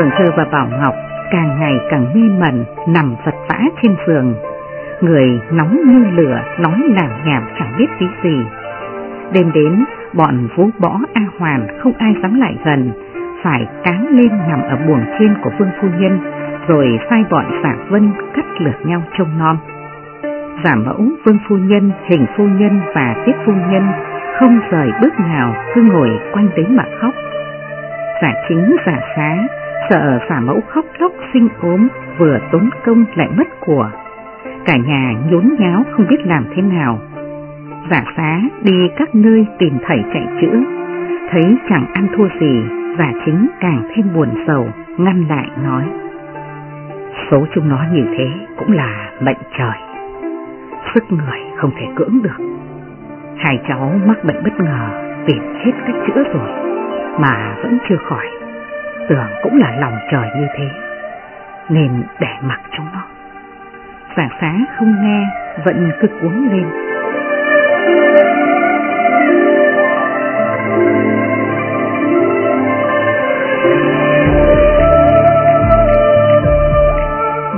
Phượng Thư và Bảo Ngọc càng ngày càng mê mẩn nằm vật vã trên giường. Người nóng như lửa, nói làng nhảm chẳng biết tí gì. Đêm đến, bọn vũ bỏ A Hoàn không ai dám lại gần, phải cáng lên nằm ở buồng trên của Vương Phu Nhân, rồi sai bọn giả vân cắt lượt nhau trông non. Giả mẫu, Vương Phu Nhân, Hình Phu Nhân và Tiết Phu Nhân không rời bước nào cứ ngồi quanh đấy mà khóc. Giả chính giả xá sợ xả mẫu khóc lóc sinh ốm, vừa tốn công lại mất của. Cả nhà nhốn nháo không biết làm thế nào. Giả xá đi các nơi tìm thầy chạy chữa, thấy chẳng ăn thua gì, giả chính càng thêm buồn sầu, ngăn lại nói. Số chúng nó như thế cũng là mệnh trời, sức người không thể cưỡng được. Hai cháu mắc bệnh bất ngờ, tìm hết cách chữa rồi, mà vẫn chưa khỏi tưởng cũng là lòng trời như thế, nên để mặc chúng nó. Giả xá không nghe, vẫn cứ uống lên.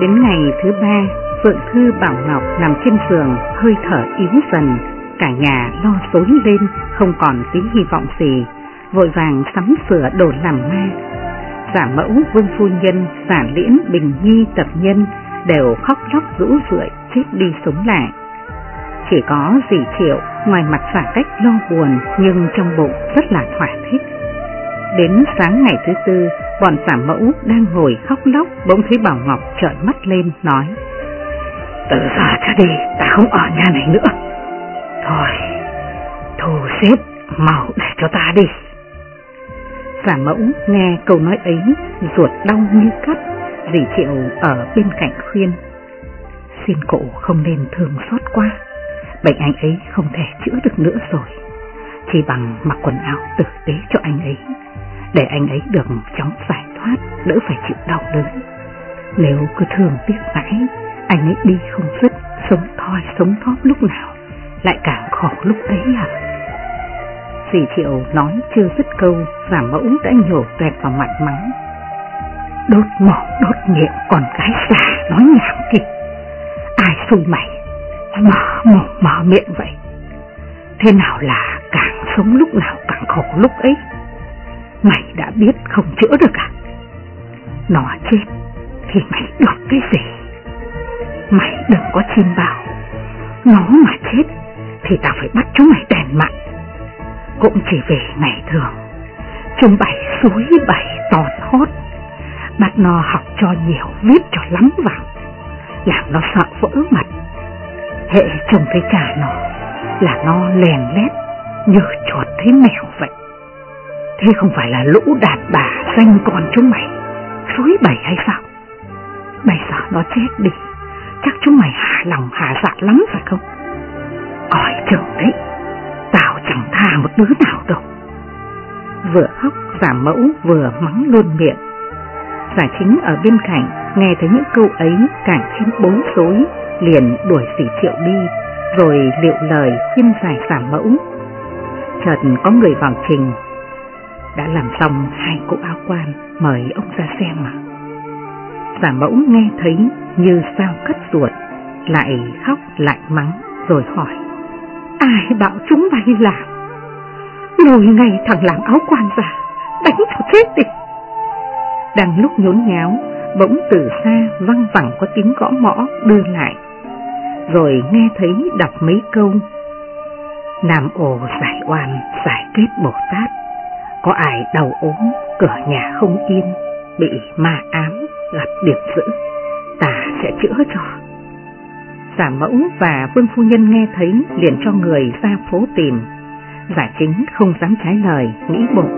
Đến ngày thứ ba, Phượng Thư Bảo Ngọc nằm trên giường, hơi thở yếu dần, cả nhà lo xối lên, không còn tí hy vọng gì, vội vàng sắm sửa đồ làm ma, giả mẫu vương phu nhân, giả liễn bình nhi tập nhân đều khóc lóc rũ rượi chết đi sống lại. Chỉ có dì triệu ngoài mặt giả cách lo buồn nhưng trong bụng rất là thỏa thích. Đến sáng ngày thứ tư, bọn giả mẫu đang ngồi khóc lóc bỗng thấy Bảo Ngọc trợn mắt lên nói Từ giờ trở đi ta không ở nhà này nữa. Thôi, thu xếp mau để cho ta đi. Giả mẫu nghe câu nói ấy, ruột đau như cắt, dì Triệu ở bên cạnh khuyên. Xin cụ không nên thương xót quá, bệnh anh ấy không thể chữa được nữa rồi. Chỉ bằng mặc quần áo tử tế cho anh ấy, để anh ấy được chóng giải thoát, đỡ phải chịu đau đớn. Nếu cứ thường tiếc mãi, anh ấy đi không dứt, sống thoi sống thóp lúc nào, lại càng khổ lúc ấy à. Dì thiệu nói chưa dứt câu, giả mẫu đã nhổ tuẹt vào mặt mắng. Đốt mỏ đốt miệng còn cái già nói nhảm kì. Ai xung mày, mở mồm mở miệng vậy. Thế nào là càng sống lúc nào càng khổ lúc ấy. Mày đã biết không chữa được à? Nó chết thì mày được cái gì? Mày đừng có chim bảo, nó mà chết thì tao phải bắt chúng mày đèn mạng cũng chỉ về ngày thường. Chúng bày suối bày tòn hót, bắt nó học cho nhiều viết cho lắm vào, làm nó sợ vỡ mặt. Hệ trông thấy cả nó là nó lèn lét như chuột thấy mèo vậy. Thế không phải là lũ đàn bà danh con chúng mày suối bày hay sao? Bây giờ nó chết đi, chắc chúng mày hạ lòng hạ dạ lắm phải không? Còi chừng đấy chẳng một đứa nào đâu. Vừa khóc giả mẫu vừa mắng luôn miệng. Giả chính ở bên cạnh nghe thấy những câu ấy càng thêm bối rối, liền đuổi sỉ triệu đi, rồi liệu lời khuyên giải giả mẫu. Chợt có người vào trình, đã làm xong hai cụ áo quan, mời ông ra xem mà. Giả mẫu nghe thấy như sao cắt ruột, lại khóc lại mắng rồi hỏi. Ai bảo chúng mày làm? Lùi ngay thằng làm áo quan ra, đánh cho chết đi. Đang lúc nhốn nháo, bỗng từ xa văng vẳng có tiếng gõ mõ đưa lại. Rồi nghe thấy đọc mấy câu. Nam ồ giải oan, giải kết Bồ Tát. Có ai đầu ốm, cửa nhà không yên, bị ma ám, gặp điểm dữ. Ta sẽ chữa cho. Giả mẫu và vương phu nhân nghe thấy liền cho người ra phố tìm. Giả chính không dám trái lời, nghĩ bụng.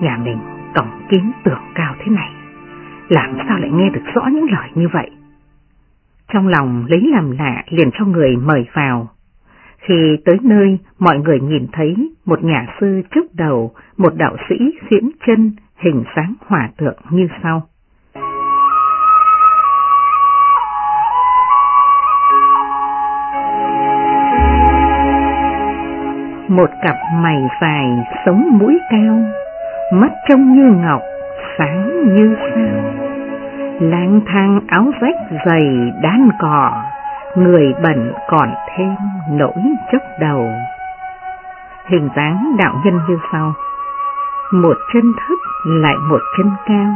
Nhà mình cổng kín tường cao thế này, làm sao lại nghe được rõ những lời như vậy? Trong lòng lấy làm lạ liền cho người mời vào. Khi tới nơi, mọi người nhìn thấy một nhà sư trước đầu, một đạo sĩ diễn chân, hình dáng hòa tượng như sau. Một cặp mày dài, sống mũi cao, mắt trông như ngọc, sáng như sao. Lang thang áo rách dày đan cỏ, người bẩn còn thêm nỗi chốc đầu. Hình dáng đạo nhân như sau. Một chân thấp lại một chân cao,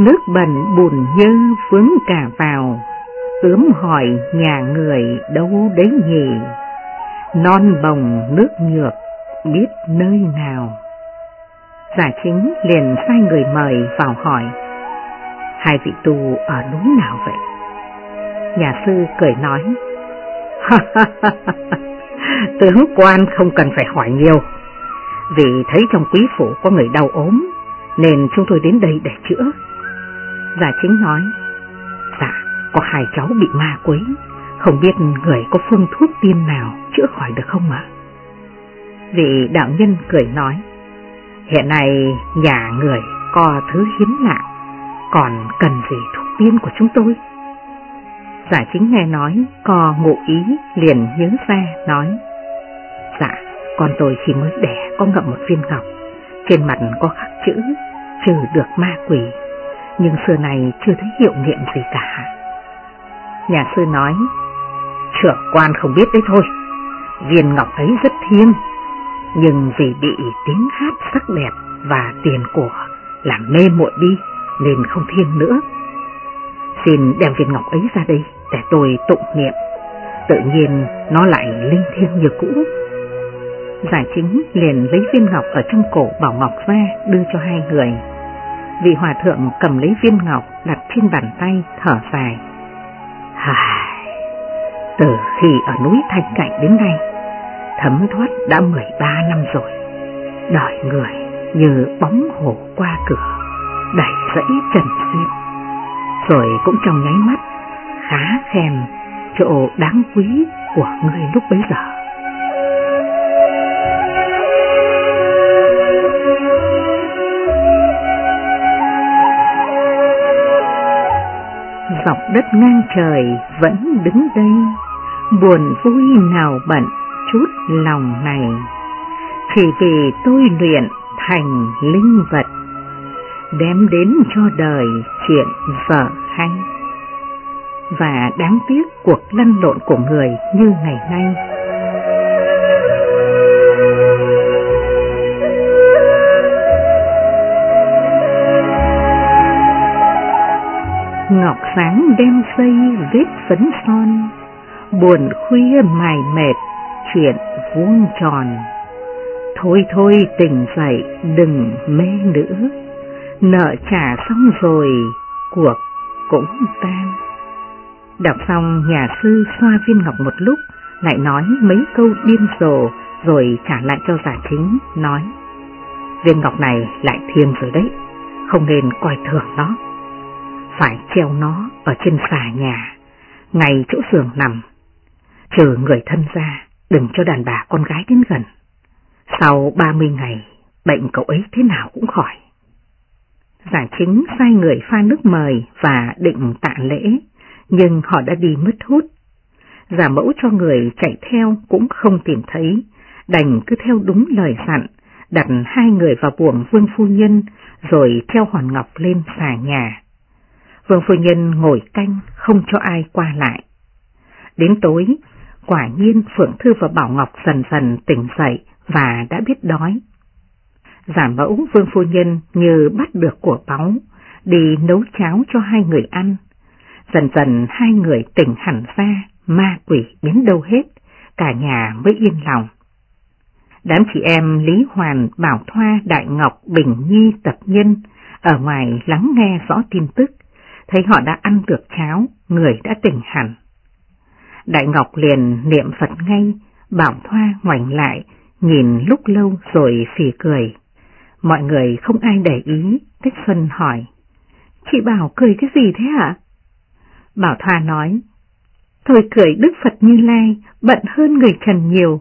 nước bẩn bùn nhơ vướng cả vào, ướm hỏi nhà người đâu đấy nhỉ, non bồng nước nhược biết nơi nào. Giả chính liền sai người mời vào hỏi, hai vị tu ở núi nào vậy? Nhà sư cười nói, tướng quan không cần phải hỏi nhiều, vì thấy trong quý phủ có người đau ốm, nên chúng tôi đến đây để chữa. Giả chính nói, dạ, có hai cháu bị ma quấy, không biết người có phương thuốc tiên nào chữa khỏi được không ạ? Vị đạo nhân cười nói, hiện nay nhà người có thứ hiếm lạ, còn cần gì thuốc tiên của chúng tôi? Giả chính nghe nói, co ngụ ý liền nhớ ra nói, dạ, con tôi khi mới đẻ có ngậm một viên ngọc, trên mặt có khắc chữ, trừ được ma quỷ, nhưng xưa này chưa thấy hiệu nghiệm gì cả. Nhà sư nói, trưởng quan không biết đấy thôi, viên ngọc ấy rất thiêng, nhưng vì bị tiếng hát sắc đẹp và tiền của làm mê muội đi nên không thiêng nữa. Xin đem viên ngọc ấy ra đây để tôi tụng niệm, tự nhiên nó lại linh thiêng như cũ. Giải chính liền lấy viên ngọc ở trong cổ Bảo Ngọc ra đưa cho hai người. Vị hòa thượng cầm lấy viên ngọc đặt trên bàn tay thở dài. hà từ khi ở núi Thanh Cảnh đến nay, thấm thoát đã 13 năm rồi. Đời người như bóng hổ qua cửa, đẩy rẫy trần xuyên. Rồi cũng trong nháy mắt, khá khen chỗ đáng quý của người lúc bấy giờ. dọc đất ngang trời vẫn đứng đây, buồn vui nào bận chút lòng này, chỉ vì tôi luyện thành linh vật, đem đến cho đời chuyện vợ hay. Và đáng tiếc cuộc lăn lộn của người như ngày nay. Ngọc sáng đem xây vết phấn son, buồn khuya mài mệt chuyện vuông tròn. Thôi thôi tỉnh dậy đừng mê nữa, nợ trả xong rồi cuộc cũng tan. Đọc xong nhà sư xoa viên ngọc một lúc, lại nói mấy câu điên rồ rồi trả lại cho giả chính, nói Viên ngọc này lại thiêng rồi đấy, không nên coi thường nó phải treo nó ở trên xà nhà, ngay chỗ giường nằm, chờ người thân ra, đừng cho đàn bà con gái đến gần. Sau 30 ngày, bệnh cậu ấy thế nào cũng khỏi. Giả chính sai người pha nước mời và định tạ lễ, nhưng họ đã đi mất hút. Giả mẫu cho người chạy theo cũng không tìm thấy, đành cứ theo đúng lời dặn, đặt hai người vào buồng vương phu nhân rồi theo hòn ngọc lên xà nhà. Vương phu nhân ngồi canh không cho ai qua lại. Đến tối, quả nhiên Phượng Thư và Bảo Ngọc dần dần tỉnh dậy và đã biết đói. Giả mẫu Vương phu nhân như bắt được của báu, đi nấu cháo cho hai người ăn. Dần dần hai người tỉnh hẳn ra, ma quỷ biến đâu hết, cả nhà mới yên lòng. Đám chị em Lý Hoàn, Bảo Thoa, Đại Ngọc, Bình Nhi, Tập Nhân ở ngoài lắng nghe rõ tin tức, thấy họ đã ăn được cháo, người đã tỉnh hẳn. Đại Ngọc liền niệm Phật ngay, bảo Thoa ngoảnh lại, nhìn lúc lâu rồi phì cười. Mọi người không ai để ý, Tích Xuân hỏi. Chị Bảo cười cái gì thế hả? Bảo Thoa nói. Thôi cười Đức Phật Như Lai bận hơn người trần nhiều.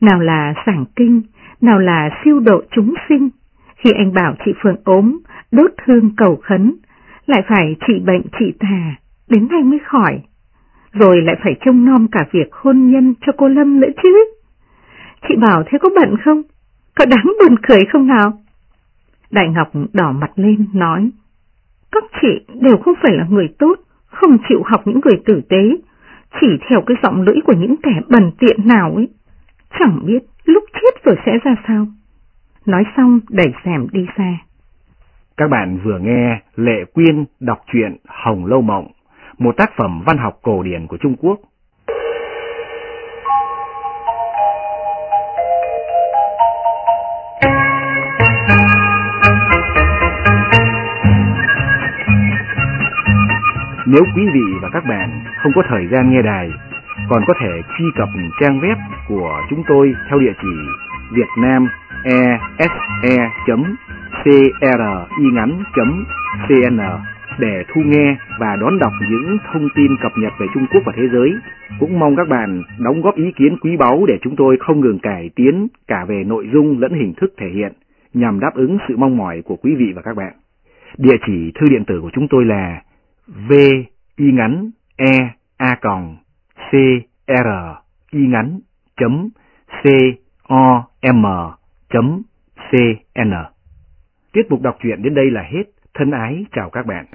Nào là sảng kinh, nào là siêu độ chúng sinh. Khi anh bảo chị phương ốm, đốt hương cầu khấn, lại phải trị bệnh trị tà, đến nay mới khỏi. Rồi lại phải trông nom cả việc hôn nhân cho cô Lâm nữa chứ. Chị bảo thế có bận không? Có đáng buồn cười không nào? Đại Ngọc đỏ mặt lên nói, các chị đều không phải là người tốt, không chịu học những người tử tế, chỉ theo cái giọng lưỡi của những kẻ bần tiện nào ấy. Chẳng biết lúc chết rồi sẽ ra sao. Nói xong đẩy rèm đi xa. Các bạn vừa nghe Lệ Quyên đọc truyện Hồng Lâu Mộng, một tác phẩm văn học cổ điển của Trung Quốc. Nếu quý vị và các bạn không có thời gian nghe đài, còn có thể truy cập trang web của chúng tôi theo địa chỉ vietnamese.cringắn.cn để thu nghe và đón đọc những thông tin cập nhật về Trung Quốc và thế giới. Cũng mong các bạn đóng góp ý kiến quý báu để chúng tôi không ngừng cải tiến cả về nội dung lẫn hình thức thể hiện nhằm đáp ứng sự mong mỏi của quý vị và các bạn. Địa chỉ thư điện tử của chúng tôi là v y ngắn e a còng c r y ngắn chấm c o m chấm c n. Tiết mục đọc truyện đến đây là hết. Thân ái chào các bạn.